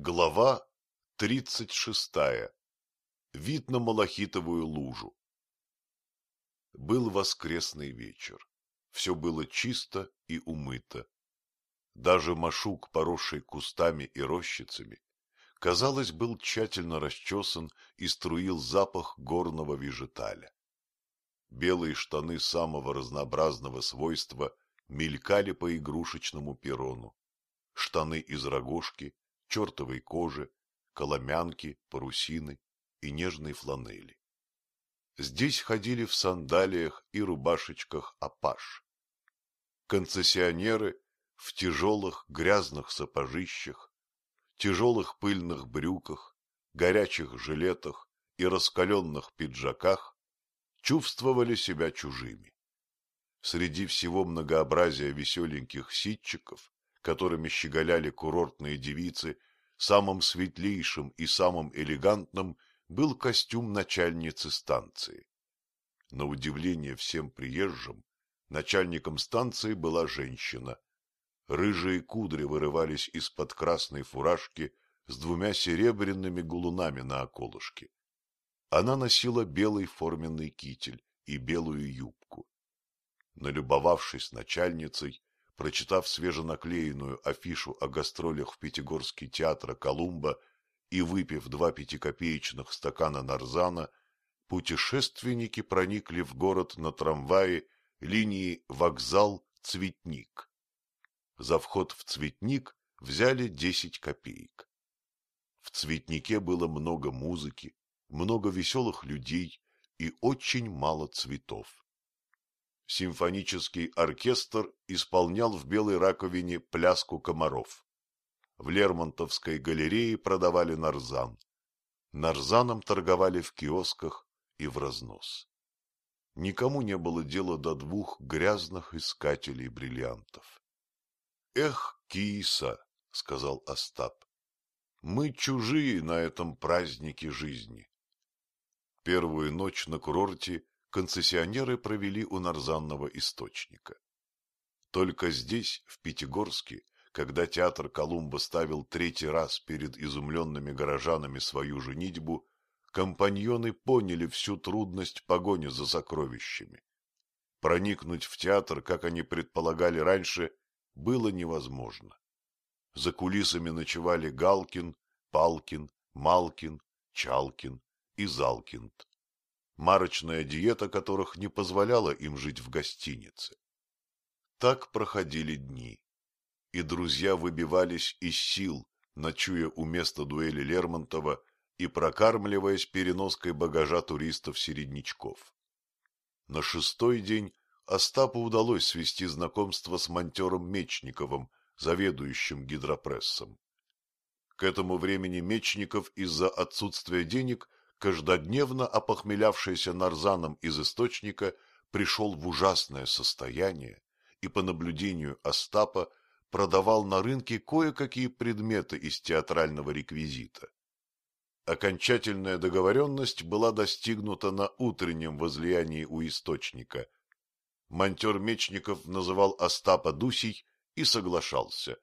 Глава тридцать шестая. Вид на Малахитовую лужу. Был воскресный вечер. Все было чисто и умыто. Даже машук, поросший кустами и рощицами, казалось, был тщательно расчесан и струил запах горного вежеталя. Белые штаны самого разнообразного свойства мелькали по игрушечному перрону. Штаны из рогожки, чертовой кожи, коломянки, парусины и нежной фланели. Здесь ходили в сандалиях и рубашечках апаш. Концессионеры в тяжелых грязных сапожищах, тяжелых пыльных брюках, горячих жилетах и раскаленных пиджаках чувствовали себя чужими. Среди всего многообразия веселеньких ситчиков которыми щеголяли курортные девицы, самым светлейшим и самым элегантным был костюм начальницы станции. На удивление всем приезжим, начальником станции была женщина. Рыжие кудри вырывались из-под красной фуражки с двумя серебряными гулунами на околышке. Она носила белый форменный китель и белую юбку. Налюбовавшись начальницей, прочитав свеженаклеенную афишу о гастролях в Пятигорский театр Колумба и выпив два пятикопеечных стакана нарзана, путешественники проникли в город на трамвае линии вокзал-цветник. За вход в цветник взяли десять копеек. В цветнике было много музыки, много веселых людей и очень мало цветов симфонический оркестр исполнял в белой раковине пляску комаров. В Лермонтовской галерее продавали нарзан. Нарзаном торговали в киосках и в разнос. Никому не было дела до двух грязных искателей бриллиантов. — Эх, киса, — сказал Остап, — мы чужие на этом празднике жизни. Первую ночь на курорте концессионеры провели у нарзанного источника. Только здесь, в Пятигорске, когда театр Колумба ставил третий раз перед изумленными горожанами свою женитьбу, компаньоны поняли всю трудность погони за сокровищами. Проникнуть в театр, как они предполагали раньше, было невозможно. За кулисами ночевали Галкин, Палкин, Малкин, Чалкин и Залкинд марочная диета которых не позволяла им жить в гостинице. Так проходили дни, и друзья выбивались из сил, ночуя у места дуэли Лермонтова и прокармливаясь переноской багажа туристов-середнячков. На шестой день Остапу удалось свести знакомство с монтером Мечниковым, заведующим гидропрессом. К этому времени Мечников из-за отсутствия денег каждодневно опохмелявшийся нарзаном из источника, пришел в ужасное состояние и, по наблюдению Остапа, продавал на рынке кое-какие предметы из театрального реквизита. Окончательная договоренность была достигнута на утреннем возлиянии у источника. Монтер Мечников называл Остапа Дусей и соглашался.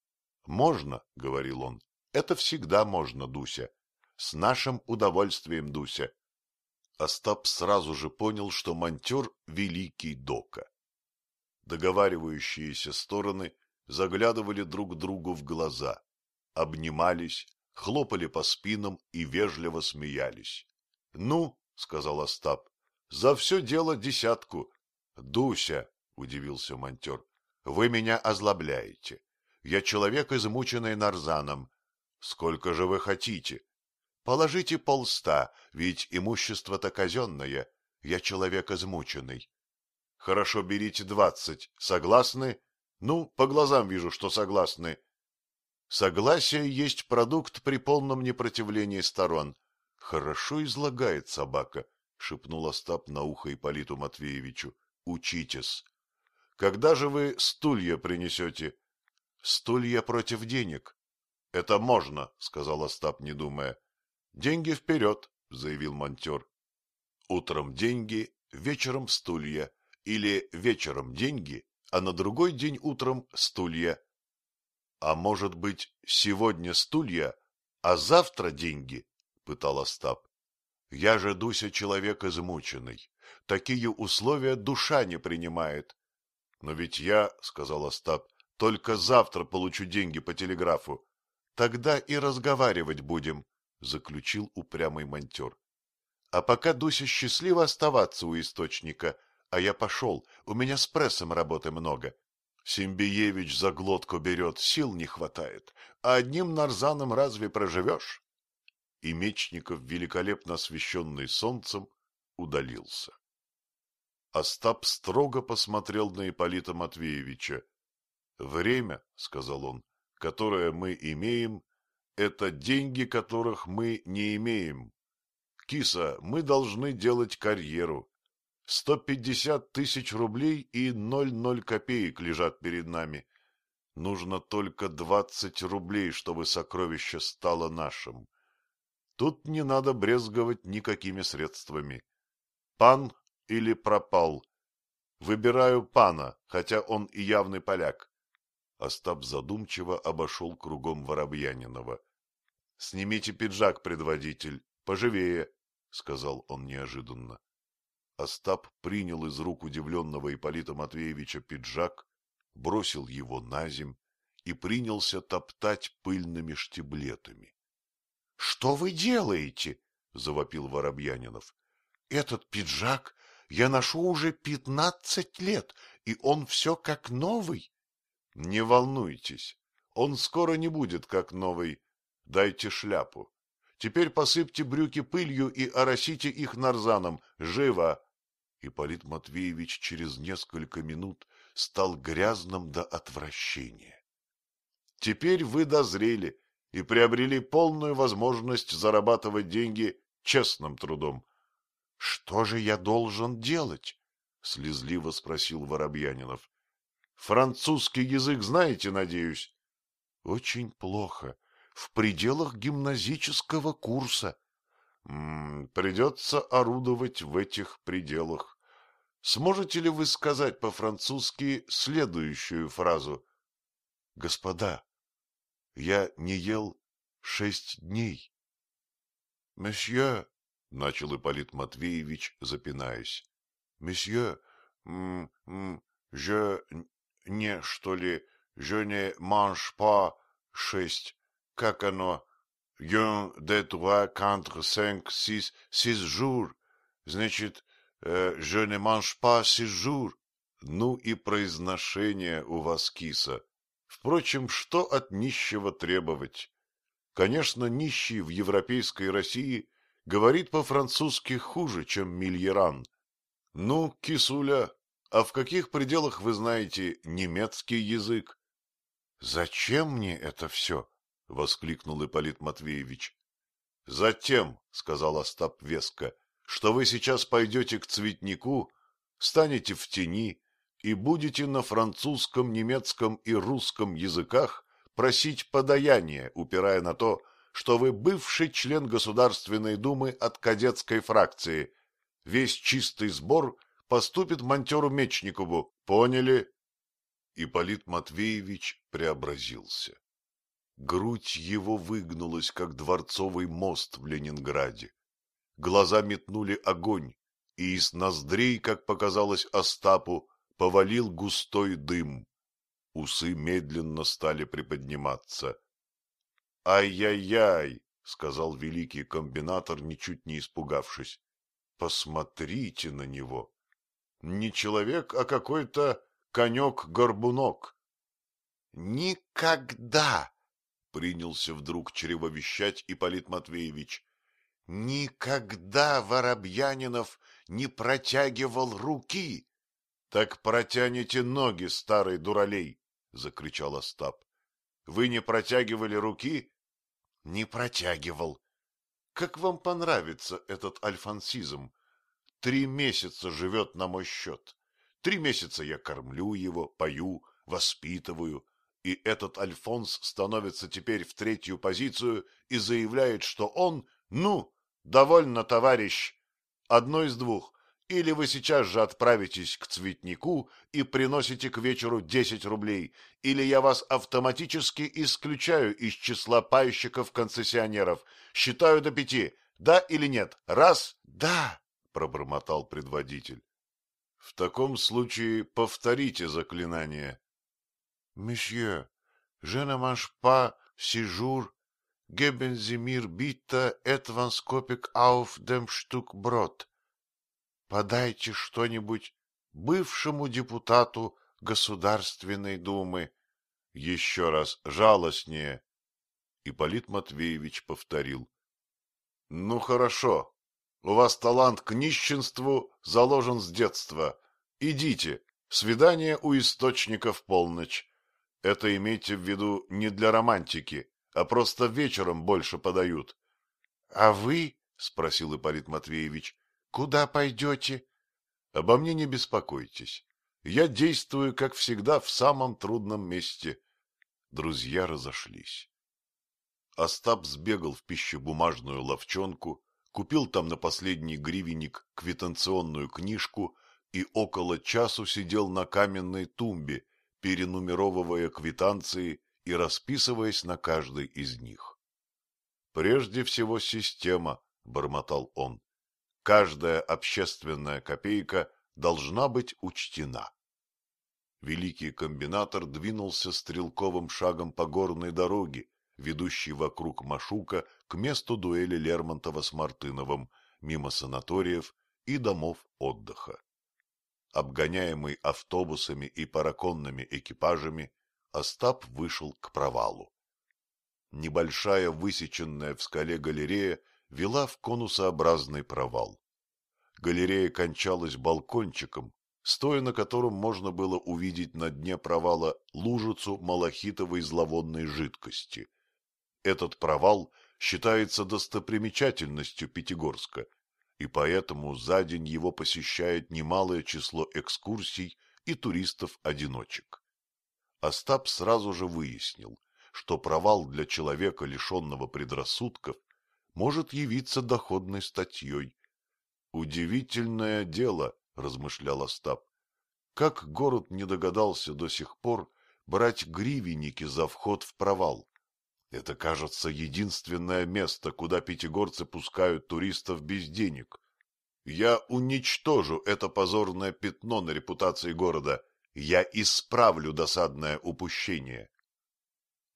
— Можно, — говорил он, — это всегда можно, Дуся. С нашим удовольствием, Дуся. Остап сразу же понял, что монтер — великий дока. Договаривающиеся стороны заглядывали друг другу в глаза, обнимались, хлопали по спинам и вежливо смеялись. — Ну, — сказал Остап, — за все дело десятку. — Дуся, — удивился монтер, — вы меня озлобляете. Я человек, измученный нарзаном. Сколько же вы хотите? Положите полста, ведь имущество-то казенное. Я человек измученный. Хорошо, берите двадцать. Согласны? Ну, по глазам вижу, что согласны. Согласие есть продукт при полном непротивлении сторон. Хорошо излагает собака, — шепнул Остап на ухо Ипполиту Матвеевичу. Учитесь. Когда же вы стулья принесете? Стулья против денег. Это можно, — сказал Остап, не думая. — Деньги вперед, — заявил монтер. Утром деньги, вечером стулья, или вечером деньги, а на другой день утром стулья. — А может быть, сегодня стулья, а завтра деньги? — пытал Остап. — Я же, Дуся, человек измученный. Такие условия душа не принимает. — Но ведь я, — сказал Остап, — только завтра получу деньги по телеграфу. — Тогда и разговаривать будем, — заключил упрямый монтер. — А пока Дуся счастливо оставаться у источника, а я пошел, у меня с прессом работы много. Симбиевич за глотку берет, сил не хватает, а одним нарзаном разве проживешь? И Мечников, великолепно освещенный солнцем, удалился. Остап строго посмотрел на Ипполита Матвеевича. — Время, — сказал он, — которое мы имеем, это деньги, которых мы не имеем. Киса, мы должны делать карьеру. Сто пятьдесят тысяч рублей и ноль-ноль копеек лежат перед нами. Нужно только двадцать рублей, чтобы сокровище стало нашим. Тут не надо брезговать никакими средствами. Пан или пропал. Выбираю пана, хотя он и явный поляк. Остап задумчиво обошел кругом Воробьянинова. — Снимите пиджак, предводитель, поживее, — сказал он неожиданно. Остап принял из рук удивленного Ипполита Матвеевича пиджак, бросил его на земь и принялся топтать пыльными штиблетами. — Что вы делаете? — завопил Воробьянинов. — Этот пиджак я ношу уже пятнадцать лет, и он все как новый. — Не волнуйтесь, он скоро не будет как новый. Дайте шляпу. Теперь посыпьте брюки пылью и оросите их нарзаном. Живо! Ипполит Матвеевич через несколько минут стал грязным до отвращения. Теперь вы дозрели и приобрели полную возможность зарабатывать деньги честным трудом. — Что же я должен делать? — слезливо спросил Воробьянинов. — Французский язык знаете, надеюсь? — Очень плохо. В пределах гимназического курса. М -м, придется орудовать в этих пределах. Сможете ли вы сказать по-французски следующую фразу? Господа, я не ел шесть дней. Месье, — начал Ипполит Матвеевич, запинаясь, — месье, je не, что ли, je ne mange pas шесть, как оно, un, deux, trois, quatre, cinq, six, six jours, значит, je ne mange pas six jours. Ну и произношение у вас, киса. Впрочем, что от нищего требовать? Конечно, нищий в европейской России говорит по-французски хуже, чем мильеран. Ну, кисуля, а в каких пределах вы знаете немецкий язык? — Зачем мне это все? — воскликнул Ипполит Матвеевич. — Затем, — сказал Остап веско, — что вы сейчас пойдете к цветнику, станете в тени и будете на французском, немецком и русском языках просить подаяние, упирая на то, что вы бывший член Государственной Думы от кадетской фракции. Весь чистый сбор поступит монтеру Мечникову. Поняли? Ипполит Матвеевич преобразился. Грудь его выгнулась, как дворцовый мост в Ленинграде. Глаза метнули огонь, и из ноздрей, как показалось Остапу, повалил густой дым. Усы медленно стали приподниматься. «Ай-яй-яй!» — сказал великий комбинатор, ничуть не испугавшись. «Посмотрите на него! Не человек, а какой-то конек-горбунок. — Никогда! — принялся вдруг чревовещать Ипполит Матвеевич. — Никогда Воробьянинов не протягивал руки! — Так протяните ноги, старый дуралей! — закричал Остап. — Вы не протягивали руки? — Не протягивал. — Как вам понравится этот альфансизм? Три месяца живет на мой счет. Три месяца я кормлю его, пою, воспитываю, и этот Альфонс становится теперь в третью позицию и заявляет, что он, ну, довольно, товарищ, одно из двух, Или вы сейчас же отправитесь к цветнику и приносите к вечеру 10 рублей, или я вас автоматически исключаю из числа пайщиков-концессионеров. Считаю до пяти. Да или нет? Раз. Да, пробормотал предводитель. В таком случае повторите заклинание. Месье, je ne mange pas séjour, geben Sie mir bitte etwas Kopik auf dem. Подайте что-нибудь бывшему депутату Государственной Думы. Еще раз жалостнее. Ипполит Матвеевич повторил. — Ну, хорошо. У вас талант к нищенству заложен с детства. Идите. Свидание у источника в полночь. Это имейте в виду не для романтики, а просто вечером больше подают. — А вы? — спросил Ипполит Матвеевич. Куда пойдете? Обо мне не беспокойтесь. Я действую, как всегда, в самом трудном месте. Друзья разошлись. Остап сбегал в пищебумажную ловчонку, купил там на последний гривенник квитанционную книжку и около часу сидел на каменной тумбе, перенумеровывая квитанции и расписываясь на каждой из них. «Прежде всего система», — бормотал он. Каждая общественная копейка должна быть учтена. Великий комбинатор двинулся стрелковым шагом по горной дороге, ведущей вокруг Машука к месту дуэли Лермонтова с Мартыновым, мимо санаториев и домов отдыха. Обгоняемый автобусами и параконными экипажами, Остап вышел к провалу. Небольшая высеченная в скале галерея вела в конусообразный провал. Галерея кончалась балкончиком, стоя на котором можно было увидеть на дне провала лужицу малахитовой зловонной жидкости. Этот провал считается достопримечательностью Пятигорска, и поэтому за день его посещает немалое число экскурсий и туристов-одиночек. Остап сразу же выяснил, что провал для человека, лишенного предрассудков, может явиться доходной статьей. Удивительное дело, размышлял Остап, как город не догадался до сих пор брать гривенники за вход в провал. Это, кажется, единственное место, куда пятигорцы пускают туристов без денег. Я уничтожу это позорное пятно на репутации города. Я исправлю досадное упущение.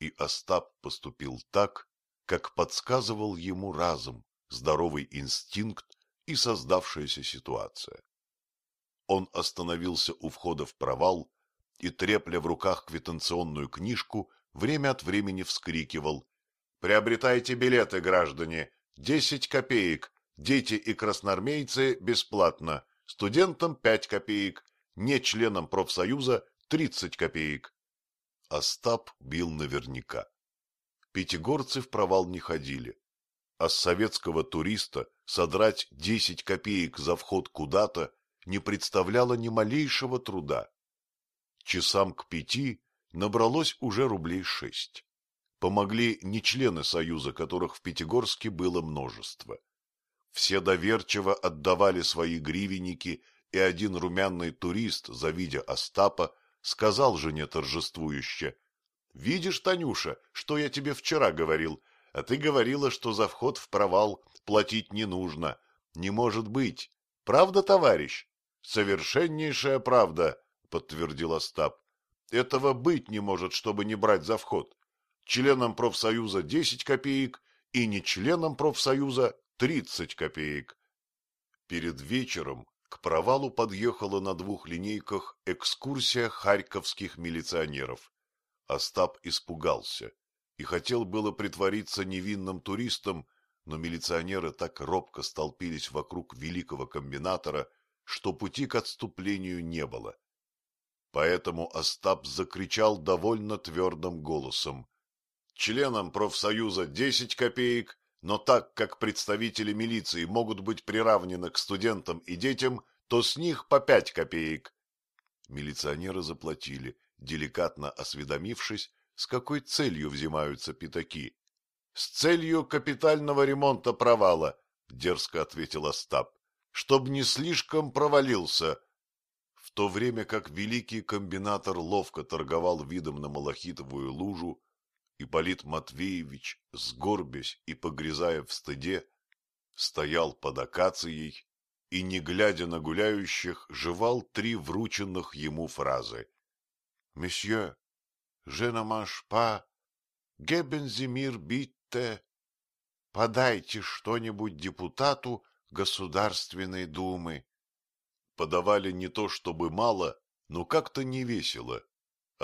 И Остап поступил так, как подсказывал ему разум, здоровый инстинкт и создавшаяся ситуация. Он остановился у входа в провал и, трепля в руках квитанционную книжку, время от времени вскрикивал «Приобретайте билеты, граждане! Десять копеек! Дети и красноармейцы бесплатно! Студентам пять копеек! Не членам профсоюза тридцать копеек!» Остап бил наверняка. Пятигорцы в провал не ходили, а с советского туриста содрать десять копеек за вход куда-то не представляло ни малейшего труда. Часам к пяти набралось уже рублей шесть. Помогли не члены Союза, которых в Пятигорске было множество. Все доверчиво отдавали свои гривенники, и один румяный турист, завидя Остапа, сказал жене торжествующе, — Видишь, Танюша, что я тебе вчера говорил, а ты говорила, что за вход в провал платить не нужно. Не может быть. Правда, товарищ? Совершеннейшая правда, подтвердил Остап. Этого быть не может, чтобы не брать за вход. Членам профсоюза десять копеек и не членам профсоюза тридцать копеек. Перед вечером к провалу подъехала на двух линейках экскурсия харьковских милиционеров. Остап испугался и хотел было притвориться невинным туристом, но милиционеры так робко столпились вокруг великого комбинатора, что пути к отступлению не было. Поэтому Остап закричал довольно твердым голосом. Членам профсоюза десять копеек, но так как представители милиции могут быть приравнены к студентам и детям, то с них по пять копеек. Милиционеры заплатили, деликатно осведомившись, с какой целью взимаются пятаки? — С целью капитального ремонта провала, — дерзко ответил Остап. чтоб не слишком провалился. То время как великий комбинатор ловко торговал видом на малахитовую лужу, Ипполит Матвеевич, сгорбясь и погрязая в стыде, стоял под акацией и, не глядя на гуляющих, жевал три врученных ему фразы. «Месье, mange pas, гебензимир битте, подайте что-нибудь депутату Государственной Думы». Подавали не то чтобы мало, но как-то не весело,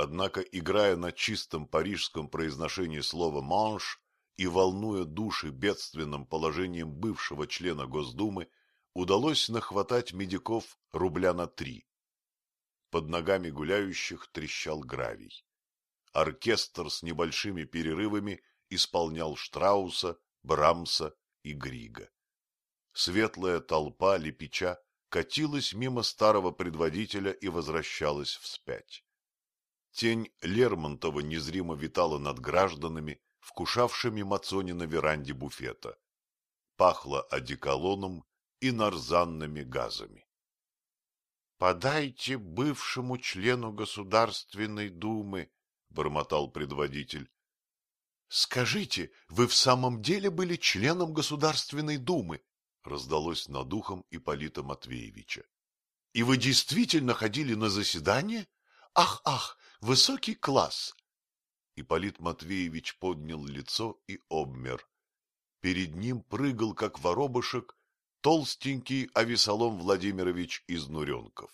Однако, играя на чистом парижском произношении слова «манш» и волнуя души бедственным положением бывшего члена Госдумы, удалось нахватать медиков рубля на три. Под ногами гуляющих трещал гравий. Оркестр с небольшими перерывами исполнял Штрауса, Брамса и Грига. Светлая толпа лепеча катилась мимо старого предводителя и возвращалась вспять. Тень Лермонтова незримо витала над гражданами, вкушавшими мацони на веранде буфета. Пахло одеколоном и нарзанными газами. — Подайте бывшему члену Государственной Думы, — бормотал предводитель. — Скажите, вы в самом деле были членом Государственной Думы? — раздалось над ухом Ипполита Матвеевича. — И вы действительно ходили на заседание? Ах, ах, Высокий класс. Ипполит Матвеевич поднял лицо и обмер. Перед ним прыгал, как воробушек, толстенький Авесолом Владимирович из Нуренков.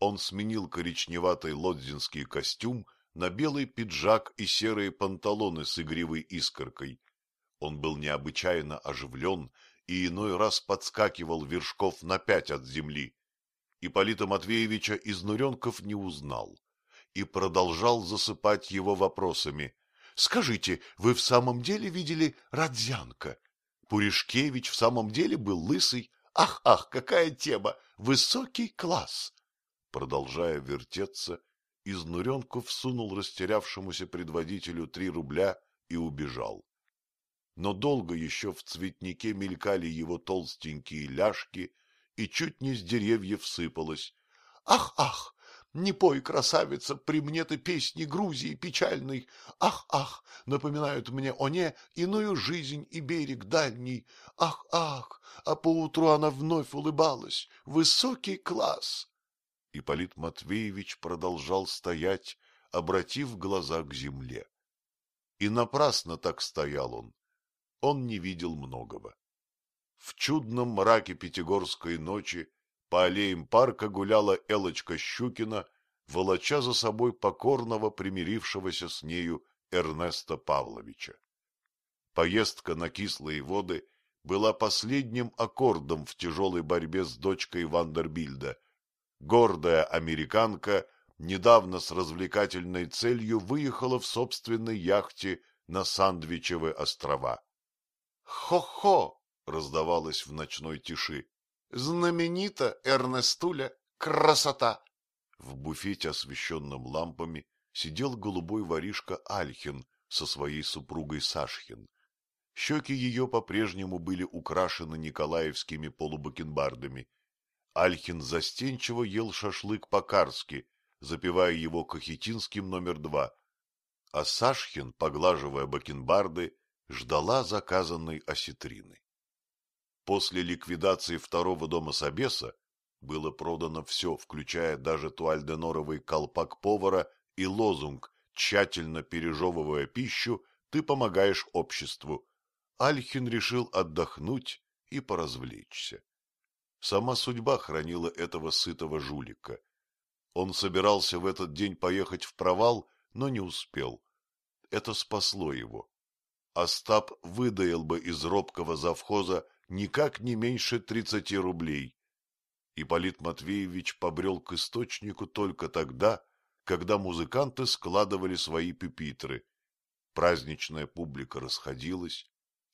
Он сменил коричневатый лодзинский костюм на белый пиджак и серые панталоны с игривой искоркой. Он был необычайно оживлен и иной раз подскакивал вершков на пять от земли. Ипполита Матвеевича из Нуренков не узнал и продолжал засыпать его вопросами. — Скажите, вы в самом деле видели Радзянка? Пуришкевич в самом деле был лысый? Ах, ах, какая тема! Высокий класс! Продолжая вертеться, изнуренков всунул растерявшемуся предводителю три рубля и убежал. Но долго еще в цветнике мелькали его толстенькие ляжки, и чуть не с деревьев сыпалось. Ах, ах, не пой, красавица, при мне ты песни Грузии печальной. Ах, ах, напоминают мне о не иную жизнь и берег дальний. Ах, ах, а поутру она вновь улыбалась. Высокий класс. Ипполит Матвеевич продолжал стоять, обратив глаза к земле. И напрасно так стоял он. Он не видел многого. В чудном мраке пятигорской ночи по аллеям парка гуляла Элочка Щукина, волоча за собой покорного примирившегося с нею Эрнеста Павловича. Поездка на кислые воды была последним аккордом в тяжелой борьбе с дочкой Вандербильда. Гордая американка недавно с развлекательной целью выехала в собственной яхте на Сандвичевы острова. «Хо-хо!» — раздавалось в ночной тиши. Знаменита Эрнестуля, красота! В буфете, освещенном лампами, сидел голубой воришка Альхин со своей супругой Сашхин. Щеки ее по-прежнему были украшены николаевскими полубакенбардами. Альхин застенчиво ел шашлык по-карски, запивая его кахетинским номер два, а Сашхин, поглаживая бакенбарды, ждала заказанной осетрины. После ликвидации второго дома Собеса было продано все, включая даже туальденоровый колпак повара и лозунг «Тщательно пережевывая пищу, ты помогаешь обществу». Альхин решил отдохнуть и поразвлечься. Сама судьба хранила этого сытого жулика. Он собирался в этот день поехать в провал, но не успел. Это спасло его. Остап выдаил бы из робкого завхоза никак не меньше тридцати рублей. Ипполит Матвеевич побрел к источнику только тогда, когда музыканты складывали свои пюпитры. Праздничная публика расходилась,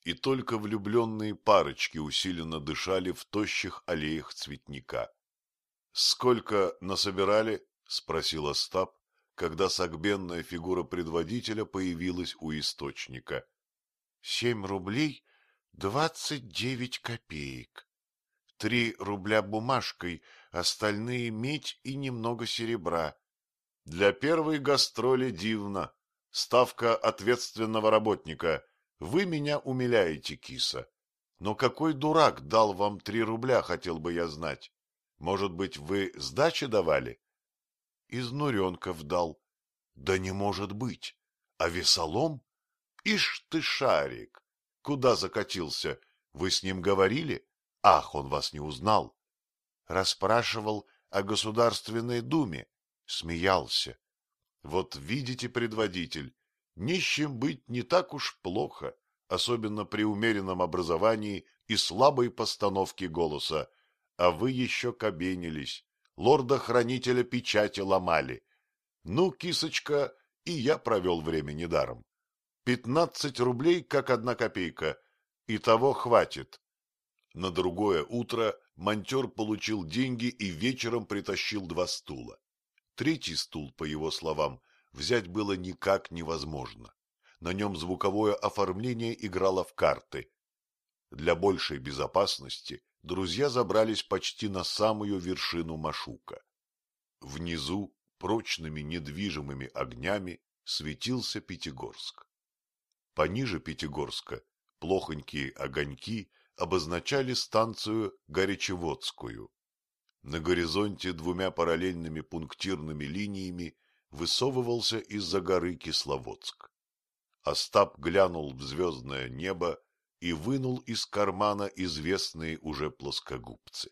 и только влюбленные парочки усиленно дышали в тощих аллеях цветника. — Сколько насобирали? — спросил Остап, когда согбенная фигура предводителя появилась у источника. — Семь рублей Двадцать девять копеек. Три рубля бумажкой, остальные медь и немного серебра. Для первой гастроли дивно. Ставка ответственного работника. Вы меня умиляете, киса. Но какой дурак дал вам три рубля, хотел бы я знать. Может быть, вы сдачи давали? Из Нуренков дал. Да не может быть. А весолом? Ишь ты, шарик! Куда закатился? Вы с ним говорили? Ах, он вас не узнал. Расспрашивал о Государственной Думе. Смеялся. Вот видите, предводитель, нищим быть не так уж плохо, особенно при умеренном образовании и слабой постановке голоса. А вы еще кабенились, лорда-хранителя печати ломали. Ну, кисочка, и я провел время недаром. Пятнадцать рублей, как одна копейка, и того хватит. На другое утро монтер получил деньги и вечером притащил два стула. Третий стул, по его словам, взять было никак невозможно. На нем звуковое оформление играло в карты. Для большей безопасности друзья забрались почти на самую вершину Машука. Внизу прочными недвижимыми огнями светился Пятигорск. Пониже Пятигорска плохонькие огоньки обозначали станцию Горячеводскую. На горизонте двумя параллельными пунктирными линиями высовывался из-за горы Кисловодск. Остап глянул в звездное небо и вынул из кармана известные уже плоскогубцы.